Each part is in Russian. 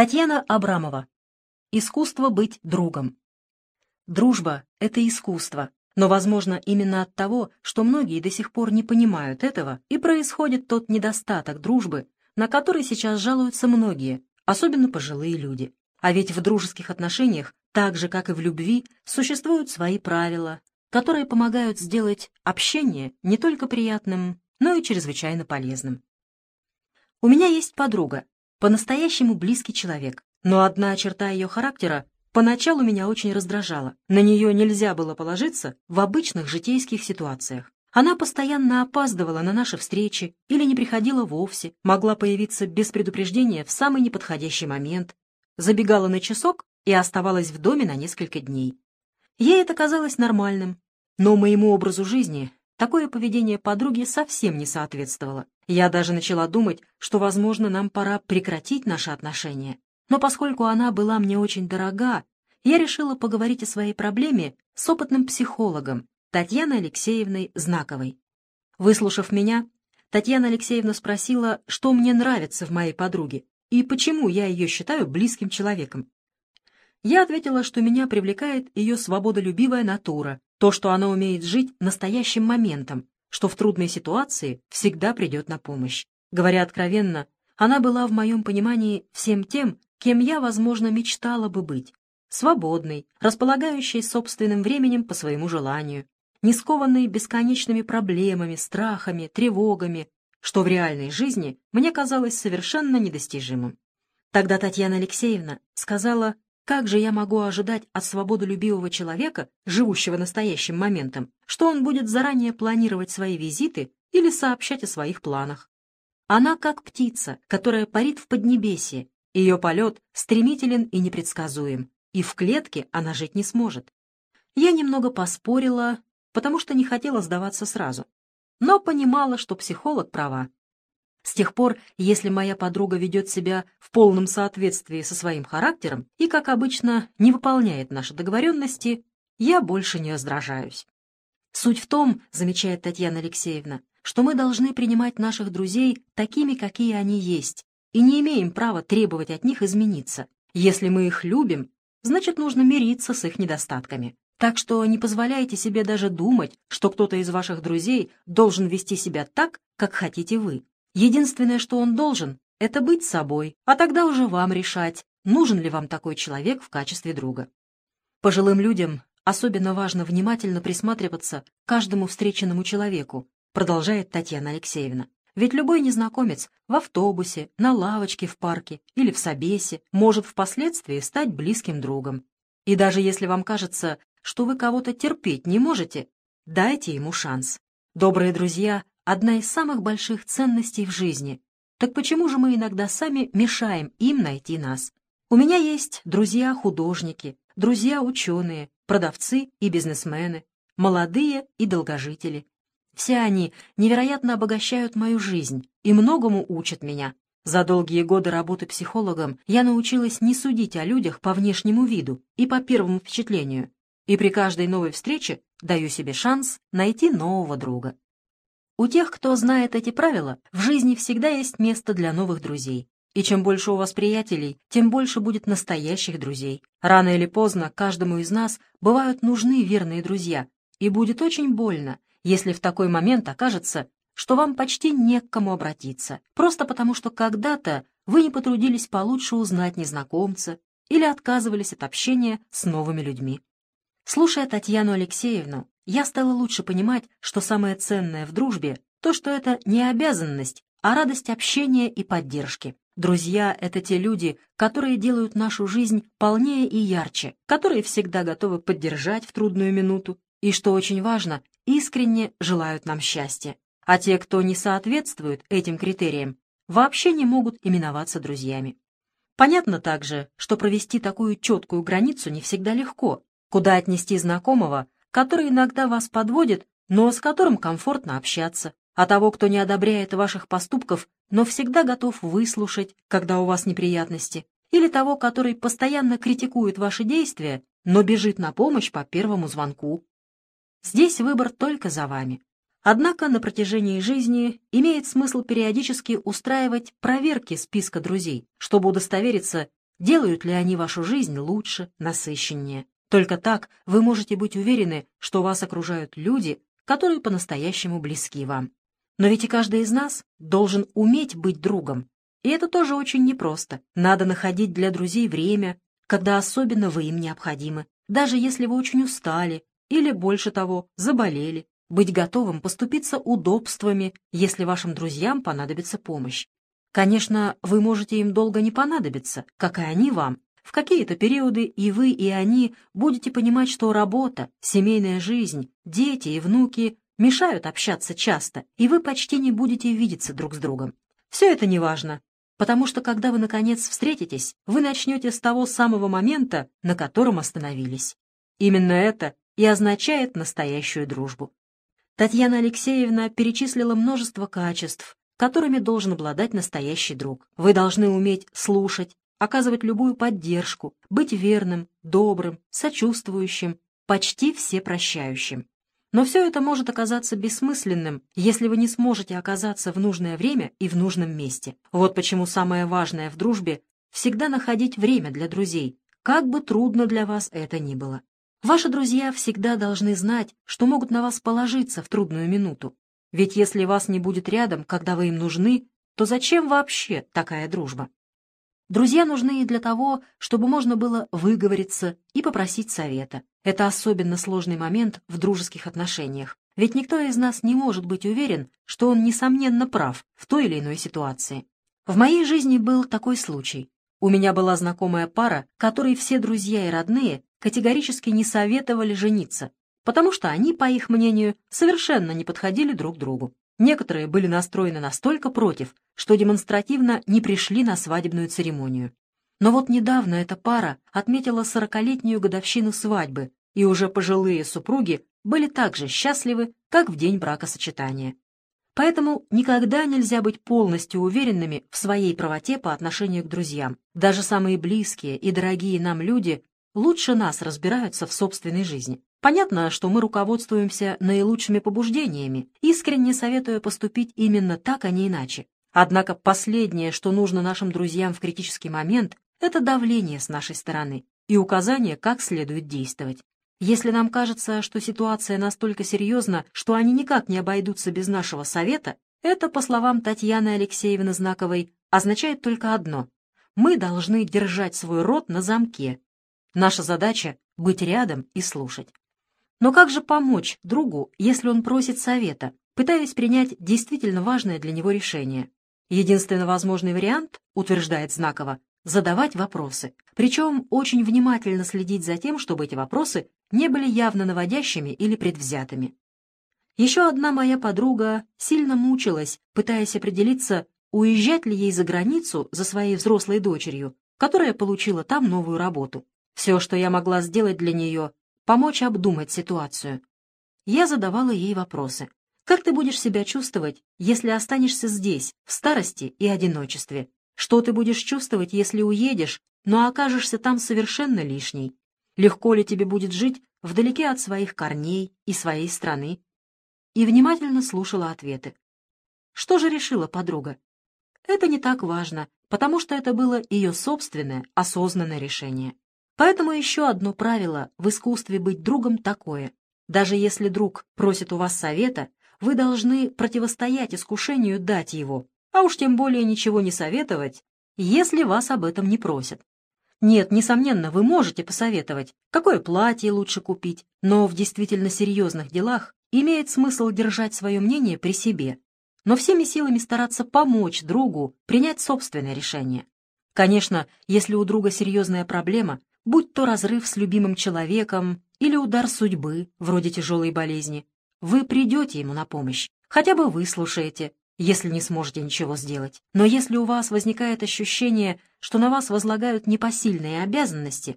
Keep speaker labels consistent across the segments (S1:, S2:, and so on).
S1: Татьяна Абрамова. Искусство быть другом. Дружба — это искусство, но, возможно, именно от того, что многие до сих пор не понимают этого, и происходит тот недостаток дружбы, на который сейчас жалуются многие, особенно пожилые люди. А ведь в дружеских отношениях, так же, как и в любви, существуют свои правила, которые помогают сделать общение не только приятным, но и чрезвычайно полезным. У меня есть подруга, по-настоящему близкий человек, но одна черта ее характера поначалу меня очень раздражала. На нее нельзя было положиться в обычных житейских ситуациях. Она постоянно опаздывала на наши встречи или не приходила вовсе, могла появиться без предупреждения в самый неподходящий момент, забегала на часок и оставалась в доме на несколько дней. Ей это казалось нормальным, но моему образу жизни такое поведение подруги совсем не соответствовало. Я даже начала думать, что, возможно, нам пора прекратить наши отношения. Но поскольку она была мне очень дорога, я решила поговорить о своей проблеме с опытным психологом Татьяной Алексеевной Знаковой. Выслушав меня, Татьяна Алексеевна спросила, что мне нравится в моей подруге и почему я ее считаю близким человеком. Я ответила, что меня привлекает ее свободолюбивая натура, то, что она умеет жить настоящим моментом, что в трудной ситуации всегда придет на помощь. Говоря откровенно, она была в моем понимании всем тем, кем я, возможно, мечтала бы быть. Свободной, располагающей собственным временем по своему желанию, не скованной бесконечными проблемами, страхами, тревогами, что в реальной жизни мне казалось совершенно недостижимым. Тогда Татьяна Алексеевна сказала, как же я могу ожидать от свободолюбивого человека, живущего настоящим моментом, что он будет заранее планировать свои визиты или сообщать о своих планах? Она как птица, которая парит в поднебесье. Ее полет стремителен и непредсказуем, и в клетке она жить не сможет. Я немного поспорила, потому что не хотела сдаваться сразу, но понимала, что психолог права. С тех пор, если моя подруга ведет себя в полном соответствии со своим характером и, как обычно, не выполняет наши договоренности, я больше не раздражаюсь. Суть в том, замечает Татьяна Алексеевна, что мы должны принимать наших друзей такими, какие они есть, и не имеем права требовать от них измениться. Если мы их любим, значит, нужно мириться с их недостатками. Так что не позволяйте себе даже думать, что кто-то из ваших друзей должен вести себя так, как хотите вы. Единственное, что он должен, это быть собой, а тогда уже вам решать, нужен ли вам такой человек в качестве друга. Пожилым людям особенно важно внимательно присматриваться к каждому встреченному человеку, продолжает Татьяна Алексеевна. Ведь любой незнакомец в автобусе, на лавочке в парке или в собесе может впоследствии стать близким другом. И даже если вам кажется, что вы кого-то терпеть не можете, дайте ему шанс. Добрые друзья одна из самых больших ценностей в жизни. Так почему же мы иногда сами мешаем им найти нас? У меня есть друзья-художники, друзья-ученые, продавцы и бизнесмены, молодые и долгожители. Все они невероятно обогащают мою жизнь и многому учат меня. За долгие годы работы психологом я научилась не судить о людях по внешнему виду и по первому впечатлению, и при каждой новой встрече даю себе шанс найти нового друга. У тех, кто знает эти правила, в жизни всегда есть место для новых друзей. И чем больше у вас приятелей, тем больше будет настоящих друзей. Рано или поздно каждому из нас бывают нужны верные друзья, и будет очень больно, если в такой момент окажется, что вам почти не к кому обратиться, просто потому что когда-то вы не потрудились получше узнать незнакомца или отказывались от общения с новыми людьми. Слушая Татьяну Алексеевну, я стала лучше понимать, что самое ценное в дружбе — то, что это не обязанность, а радость общения и поддержки. Друзья — это те люди, которые делают нашу жизнь полнее и ярче, которые всегда готовы поддержать в трудную минуту и, что очень важно, искренне желают нам счастья. А те, кто не соответствует этим критериям, вообще не могут именоваться друзьями. Понятно также, что провести такую четкую границу не всегда легко, куда отнести знакомого, который иногда вас подводит, но с которым комфортно общаться, а того, кто не одобряет ваших поступков, но всегда готов выслушать, когда у вас неприятности, или того, который постоянно критикует ваши действия, но бежит на помощь по первому звонку. Здесь выбор только за вами. Однако на протяжении жизни имеет смысл периодически устраивать проверки списка друзей, чтобы удостовериться, делают ли они вашу жизнь лучше, насыщеннее. Только так вы можете быть уверены, что вас окружают люди, которые по-настоящему близки вам. Но ведь и каждый из нас должен уметь быть другом. И это тоже очень непросто. Надо находить для друзей время, когда особенно вы им необходимы, даже если вы очень устали или, больше того, заболели, быть готовым поступиться удобствами, если вашим друзьям понадобится помощь. Конечно, вы можете им долго не понадобиться, как и они вам. В какие-то периоды и вы, и они будете понимать, что работа, семейная жизнь, дети и внуки мешают общаться часто, и вы почти не будете видеться друг с другом. Все это неважно, потому что когда вы, наконец, встретитесь, вы начнете с того самого момента, на котором остановились. Именно это и означает настоящую дружбу. Татьяна Алексеевна перечислила множество качеств, которыми должен обладать настоящий друг. Вы должны уметь слушать, оказывать любую поддержку, быть верным, добрым, сочувствующим, почти всепрощающим. Но все это может оказаться бессмысленным, если вы не сможете оказаться в нужное время и в нужном месте. Вот почему самое важное в дружбе — всегда находить время для друзей, как бы трудно для вас это ни было. Ваши друзья всегда должны знать, что могут на вас положиться в трудную минуту, ведь если вас не будет рядом, когда вы им нужны, то зачем вообще такая дружба? Друзья нужны и для того, чтобы можно было выговориться и попросить совета. Это особенно сложный момент в дружеских отношениях, ведь никто из нас не может быть уверен, что он несомненно прав в той или иной ситуации. В моей жизни был такой случай. У меня была знакомая пара, которой все друзья и родные категорически не советовали жениться, потому что они, по их мнению, совершенно не подходили друг другу. Некоторые были настроены настолько против, что демонстративно не пришли на свадебную церемонию. Но вот недавно эта пара отметила сорокалетнюю годовщину свадьбы, и уже пожилые супруги были так же счастливы, как в день бракосочетания. Поэтому никогда нельзя быть полностью уверенными в своей правоте по отношению к друзьям. Даже самые близкие и дорогие нам люди лучше нас разбираются в собственной жизни. Понятно, что мы руководствуемся наилучшими побуждениями, искренне советуя поступить именно так, а не иначе. Однако последнее, что нужно нашим друзьям в критический момент, это давление с нашей стороны и указание, как следует действовать. Если нам кажется, что ситуация настолько серьезна, что они никак не обойдутся без нашего совета, это, по словам Татьяны Алексеевны Знаковой, означает только одно. Мы должны держать свой рот на замке. Наша задача — быть рядом и слушать. Но как же помочь другу, если он просит совета, пытаясь принять действительно важное для него решение? Единственно возможный вариант, утверждает Знакова, задавать вопросы, причем очень внимательно следить за тем, чтобы эти вопросы не были явно наводящими или предвзятыми. Еще одна моя подруга сильно мучилась, пытаясь определиться, уезжать ли ей за границу за своей взрослой дочерью, которая получила там новую работу. Все, что я могла сделать для нее, помочь обдумать ситуацию. Я задавала ей вопросы. Как ты будешь себя чувствовать, если останешься здесь, в старости и одиночестве? Что ты будешь чувствовать, если уедешь, но окажешься там совершенно лишней? Легко ли тебе будет жить вдалеке от своих корней и своей страны? И внимательно слушала ответы. Что же решила подруга? Это не так важно, потому что это было ее собственное осознанное решение. Поэтому еще одно правило в искусстве быть другом такое. Даже если друг просит у вас совета, вы должны противостоять искушению дать его, а уж тем более ничего не советовать, если вас об этом не просят. Нет, несомненно, вы можете посоветовать, какое платье лучше купить, но в действительно серьезных делах имеет смысл держать свое мнение при себе, но всеми силами стараться помочь другу принять собственное решение. Конечно, если у друга серьезная проблема, будь то разрыв с любимым человеком или удар судьбы, вроде тяжелой болезни, вы придете ему на помощь, хотя бы выслушаете, если не сможете ничего сделать. Но если у вас возникает ощущение, что на вас возлагают непосильные обязанности,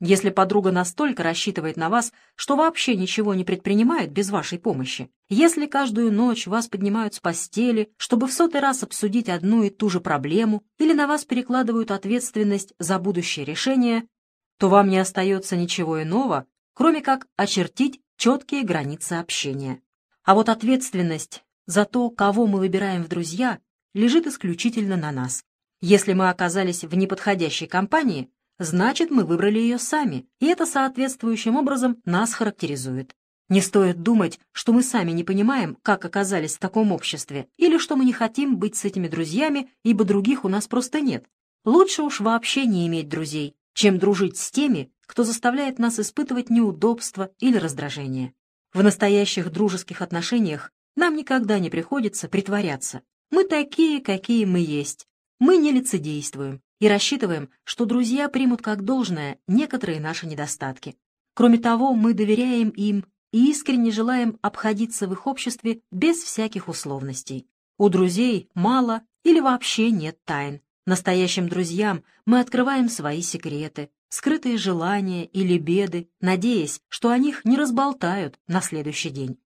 S1: если подруга настолько рассчитывает на вас, что вообще ничего не предпринимает без вашей помощи, если каждую ночь вас поднимают с постели, чтобы в сотый раз обсудить одну и ту же проблему, или на вас перекладывают ответственность за будущее решение, то вам не остается ничего иного, кроме как очертить четкие границы общения. А вот ответственность за то, кого мы выбираем в друзья, лежит исключительно на нас. Если мы оказались в неподходящей компании, значит, мы выбрали ее сами, и это соответствующим образом нас характеризует. Не стоит думать, что мы сами не понимаем, как оказались в таком обществе, или что мы не хотим быть с этими друзьями, ибо других у нас просто нет. Лучше уж вообще не иметь друзей, чем дружить с теми, кто заставляет нас испытывать неудобства или раздражение. В настоящих дружеских отношениях нам никогда не приходится притворяться. Мы такие, какие мы есть. Мы не лицедействуем и рассчитываем, что друзья примут как должное некоторые наши недостатки. Кроме того, мы доверяем им и искренне желаем обходиться в их обществе без всяких условностей. У друзей мало или вообще нет тайн. Настоящим друзьям мы открываем свои секреты, скрытые желания или беды, надеясь, что о них не разболтают на следующий день.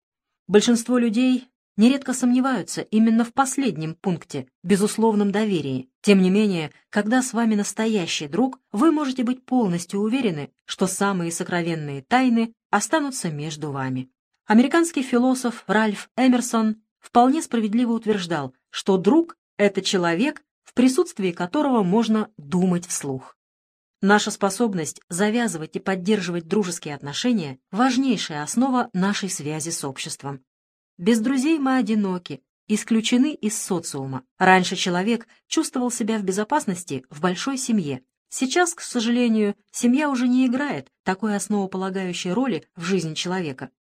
S1: Большинство людей нередко сомневаются именно в последнем пункте, безусловном доверии. Тем не менее, когда с вами настоящий друг, вы можете быть полностью уверены, что самые сокровенные тайны останутся между вами. Американский философ Ральф Эмерсон вполне справедливо утверждал, что друг — это человек, присутствии которого можно думать вслух. Наша способность завязывать и поддерживать дружеские отношения – важнейшая основа нашей связи с обществом. Без друзей мы одиноки, исключены из социума. Раньше человек чувствовал себя в безопасности в большой семье. Сейчас, к сожалению, семья уже не играет такой основополагающей роли в жизни человека.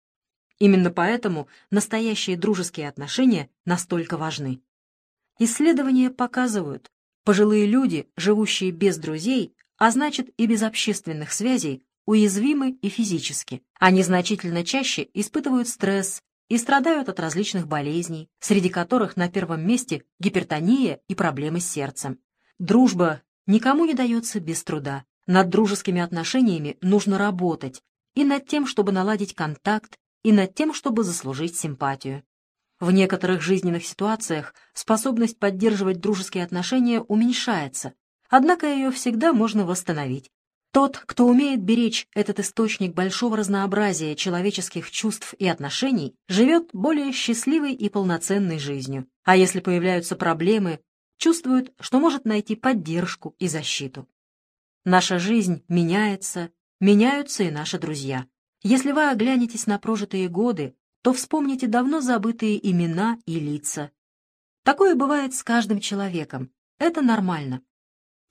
S1: Именно поэтому настоящие дружеские отношения настолько важны. Исследования показывают, пожилые люди, живущие без друзей, а значит и без общественных связей, уязвимы и физически. Они значительно чаще испытывают стресс и страдают от различных болезней, среди которых на первом месте гипертония и проблемы с сердцем. Дружба никому не дается без труда. Над дружескими отношениями нужно работать и над тем, чтобы наладить контакт, и над тем, чтобы заслужить симпатию. В некоторых жизненных ситуациях способность поддерживать дружеские отношения уменьшается, однако ее всегда можно восстановить. Тот, кто умеет беречь этот источник большого разнообразия человеческих чувств и отношений, живет более счастливой и полноценной жизнью. А если появляются проблемы, чувствует, что может найти поддержку и защиту. Наша жизнь меняется, меняются и наши друзья. Если вы оглянетесь на прожитые годы, то вспомните давно забытые имена и лица. Такое бывает с каждым человеком. Это нормально.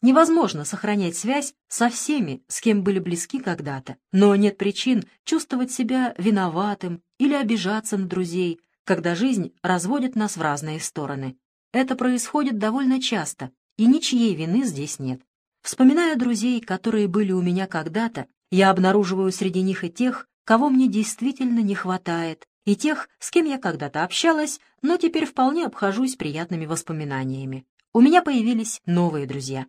S1: Невозможно сохранять связь со всеми, с кем были близки когда-то, но нет причин чувствовать себя виноватым или обижаться на друзей, когда жизнь разводит нас в разные стороны. Это происходит довольно часто, и ничьей вины здесь нет. Вспоминая друзей, которые были у меня когда-то, я обнаруживаю среди них и тех, кого мне действительно не хватает, и тех, с кем я когда-то общалась, но теперь вполне обхожусь приятными воспоминаниями. У меня появились новые друзья.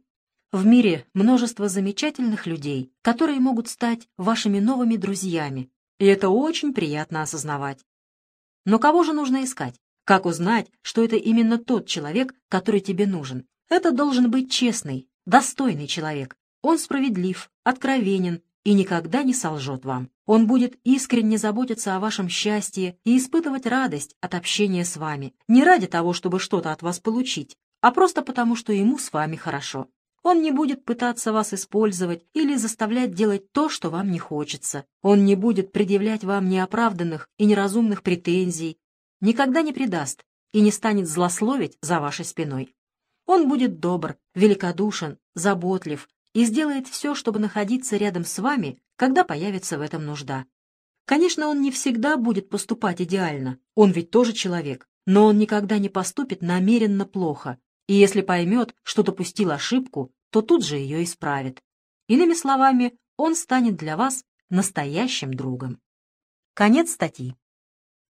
S1: В мире множество замечательных людей, которые могут стать вашими новыми друзьями, и это очень приятно осознавать. Но кого же нужно искать? Как узнать, что это именно тот человек, который тебе нужен? Это должен быть честный, достойный человек. Он справедлив, откровенен и никогда не солжет вам. Он будет искренне заботиться о вашем счастье и испытывать радость от общения с вами, не ради того, чтобы что-то от вас получить, а просто потому, что ему с вами хорошо. Он не будет пытаться вас использовать или заставлять делать то, что вам не хочется. Он не будет предъявлять вам неоправданных и неразумных претензий, никогда не предаст и не станет злословить за вашей спиной. Он будет добр, великодушен, заботлив и сделает все, чтобы находиться рядом с вами, когда появится в этом нужда. Конечно, он не всегда будет поступать идеально, он ведь тоже человек, но он никогда не поступит намеренно плохо, и если поймет, что допустил ошибку, то тут же ее исправит. Иными словами, он станет для вас настоящим другом. Конец статьи.